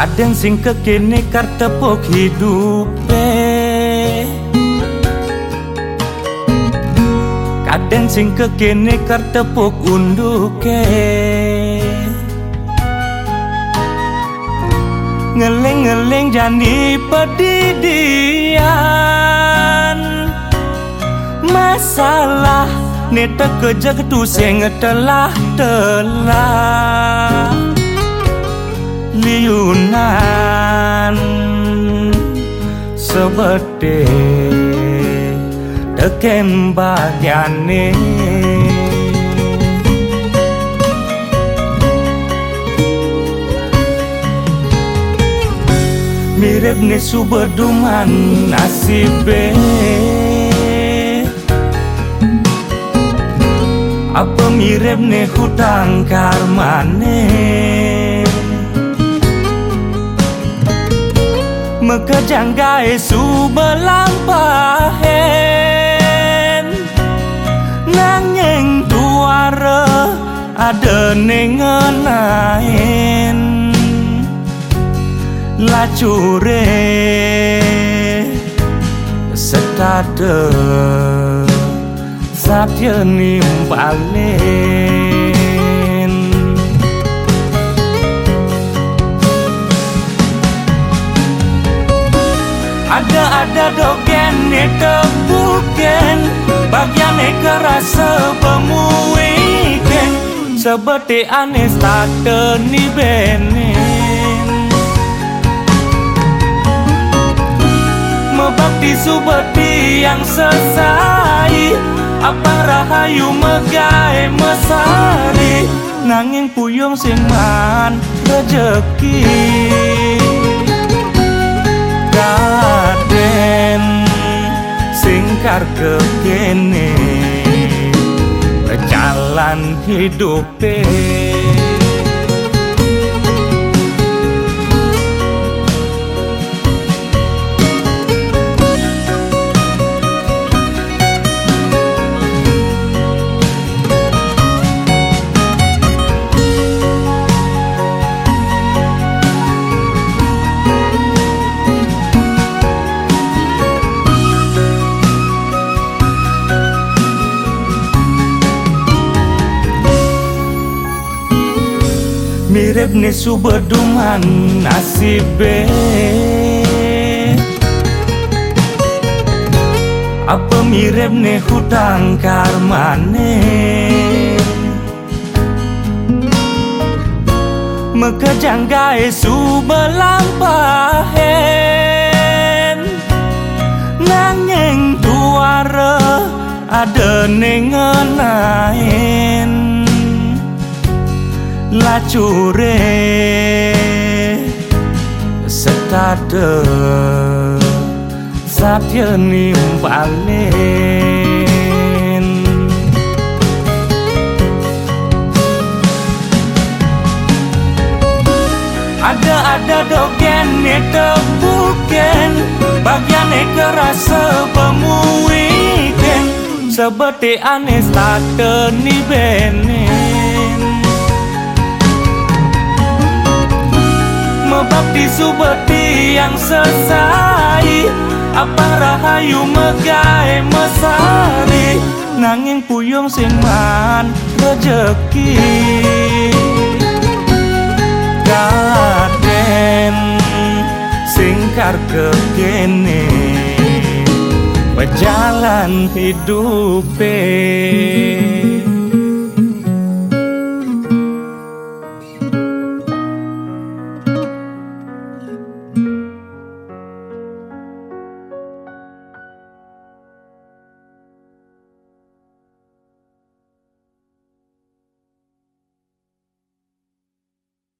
Kadang sing kekene kartepuk hidupe. Kadang sing kekene kartepuk unduke. Ngeleng-ngeleng jani pedidian. Masalah Neta kerja ketu sing telah telah Liunan Sebete Teken bagiane Mirip ne subeduman nasibe. Apa mirip ne hutang karmane mekejanggae sube lampahen nanging tuare adene ngenaen. Lacure setade satya nimbalen Ada-ada dogen tebuken Bagian kerasa pemuiken Seperti aneh starte ni benin Mebakti subati yang sesai. Apa rahayu megai mesari. Nanging puyung sing man rejeki ingkar kekene jalan hidup Sirip ni subeduman nasibe. Apa mirip ni hutang karmane? Mekejang gae subelampahen. Nanging tuare ada nengenain lacure setade. Satya nimpalin ada-ada dogen tebuken bagian kerasa pemuiken seperti aneh starte ni Subati yang sesai Apa rahayu megai mesari Nanging puyung sing man rejeki. Gaden singkar kekene Berjalan hidupnya